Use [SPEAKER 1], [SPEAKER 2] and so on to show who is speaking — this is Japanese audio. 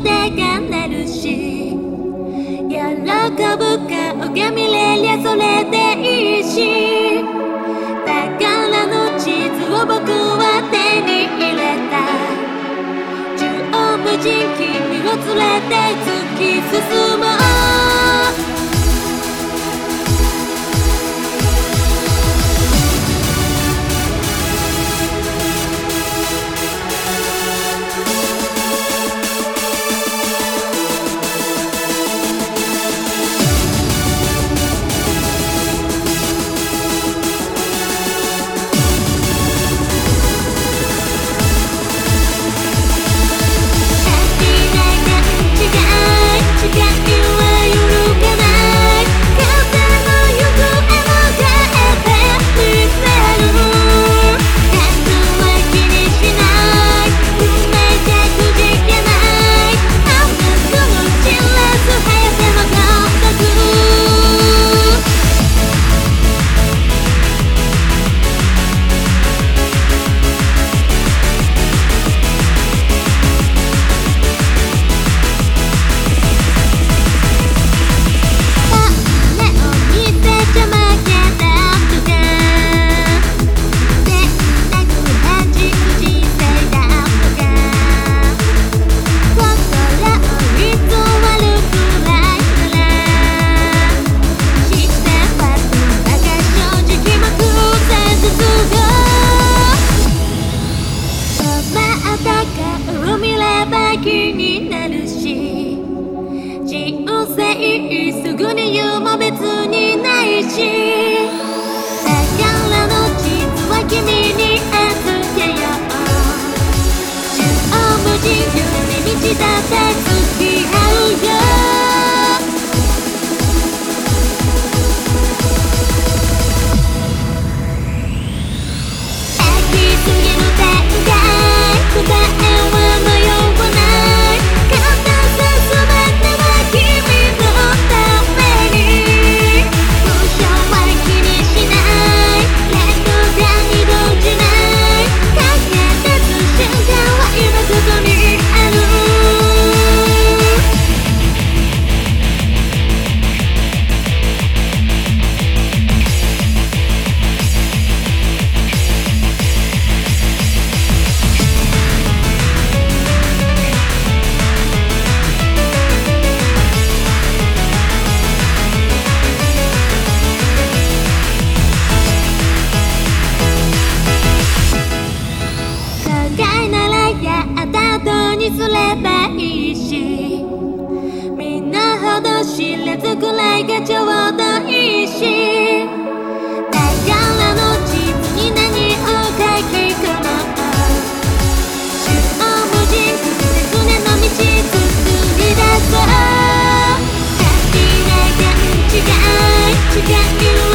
[SPEAKER 1] しいほど腕が鳴るし。喜ぶ顔が見れりゃそれでいいし。宝の地図を僕は手に入れた。縦横無尽君を連れて突き進もう。気になるし人生すぐに言うも別にないし宝の地図は君に預けよう。縦横無尽寄り道だって付すればいいしみんなほど知れずくらいがちょうどいいしだからの地図に何を書き込もう縦横無尽くすねの道作り出そう。限りが違い違いは